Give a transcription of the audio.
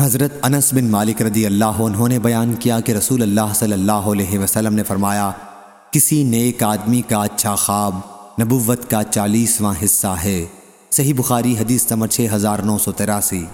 حضرت انس بن مالک رضی اللہ عنہ نے بیان کیا کہ رسول اللہ صلی اللہ علیہ وسلم نے فرمایا، کسی نیک آدمی کا اچھا خواب نبوت کا چالیسواں حصہ ہے۔ صحیح بخاری حدیث نمبر 6983